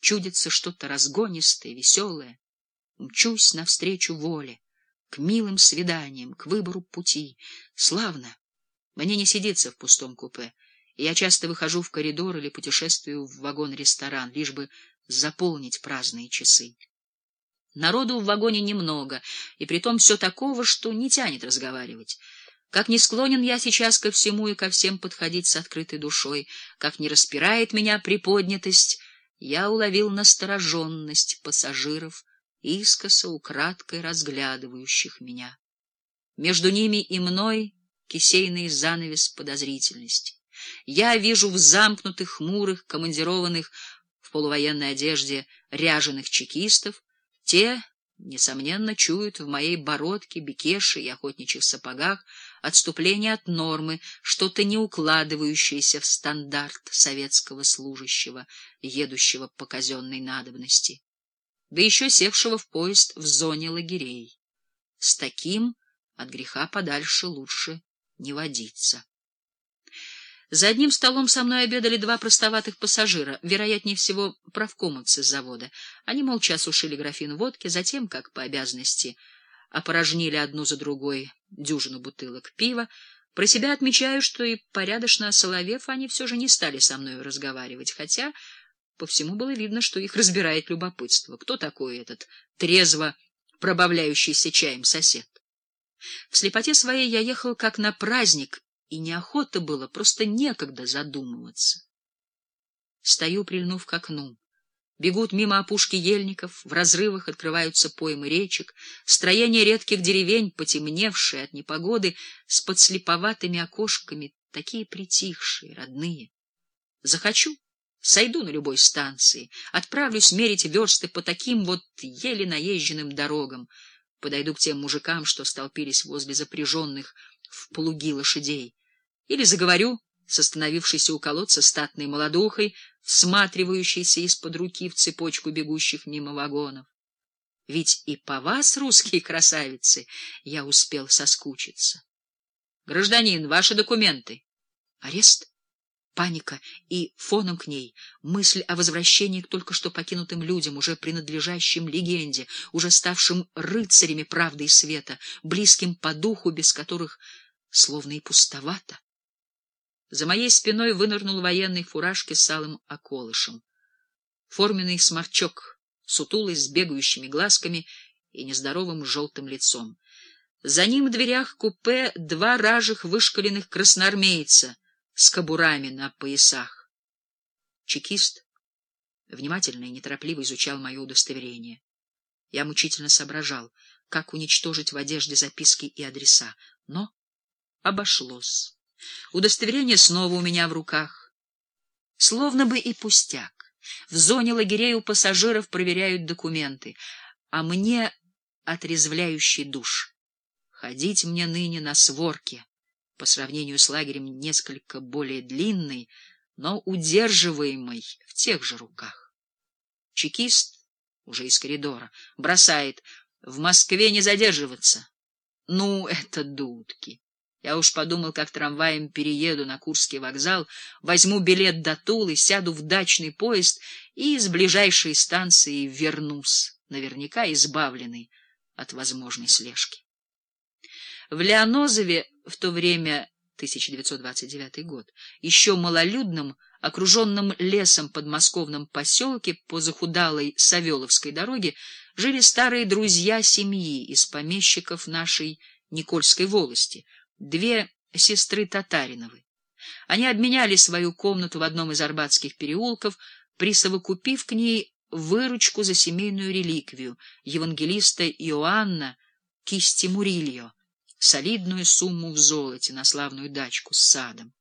чудится что-то разгонистое, веселое. Мчусь навстречу воле, к милым свиданиям, к выбору пути. Славно! Мне не сидится в пустом купе, и я часто выхожу в коридор или путешествую в вагон-ресторан, лишь бы заполнить праздные часы. Народу в вагоне немного, и притом все такого, что не тянет разговаривать. Как не склонен я сейчас ко всему и ко всем подходить с открытой душой, как не распирает меня приподнятость, я уловил настороженность пассажиров, искоса украдкой разглядывающих меня. Между ними и мной кисейный занавес подозрительности. Я вижу в замкнутых, хмурых, командированных в полувоенной одежде ряженых чекистов, те, несомненно, чуют в моей бородке, бекеше и охотничьих сапогах отступление от нормы, что-то не укладывающееся в стандарт советского служащего, едущего по казенной надобности, да еще севшего в поезд в зоне лагерей. С таким от греха подальше лучше не водиться. За одним столом со мной обедали два простоватых пассажира, вероятнее всего, правкомовцы с завода. Они молча осушили графин водки, затем, как по обязанности, опорожнили одну за другой дюжину бутылок пива. Про себя отмечаю, что и порядочно осоловев, они все же не стали со мной разговаривать, хотя по всему было видно, что их разбирает любопытство. Кто такой этот трезво пробавляющийся чаем сосед? В слепоте своей я ехал как на праздник, и неохота было, просто некогда задумываться. Стою, прильнув к окну. Бегут мимо опушки ельников, в разрывах открываются поймы речек, строения редких деревень, потемневшие от непогоды, с подслеповатыми окошками, такие притихшие, родные. Захочу — сойду на любой станции, отправлюсь мерить версты по таким вот еле наезженным дорогам, подойду к тем мужикам, что столпились возле запряженных в плуги лошадей, или заговорю с остановившейся у колодца статной молодухой, всматривающейся из-под руки в цепочку бегущих мимо вагонов. Ведь и по вас, русские красавицы, я успел соскучиться. Гражданин, ваши документы. Арест, паника и фоном к ней мысль о возвращении к только что покинутым людям, уже принадлежащим легенде, уже ставшим рыцарями правды и света, близким по духу, без которых словно и пустовато. За моей спиной вынырнул военный фуражки с алым околышем. Форменный сморчок, сутулый, с бегающими глазками и нездоровым желтым лицом. За ним в дверях купе два ражих вышкаленных красноармейца с кобурами на поясах. Чекист внимательно и неторопливо изучал мое удостоверение. Я мучительно соображал, как уничтожить в одежде записки и адреса, но обошлось. Удостоверение снова у меня в руках. Словно бы и пустяк. В зоне лагерей у пассажиров проверяют документы, а мне отрезвляющий душ. Ходить мне ныне на сворке, по сравнению с лагерем несколько более длинный, но удерживаемый в тех же руках. Чекист, уже из коридора, бросает «В Москве не задерживаться». Ну, это дудки. Я уж подумал, как трамваем перееду на Курский вокзал, возьму билет до Тулы, сяду в дачный поезд и с ближайшей станции вернусь, наверняка избавленный от возможной слежки. В Леонозове в то время, 1929 год, еще малолюдном, окруженном лесом подмосковном поселке по захудалой Савеловской дороге, жили старые друзья семьи из помещиков нашей Никольской волости — две сестры Татариновы. Они обменяли свою комнату в одном из арбатских переулков, присовокупив к ней выручку за семейную реликвию евангелиста Иоанна кисти Мурильо, солидную сумму в золоте на славную дачку с садом.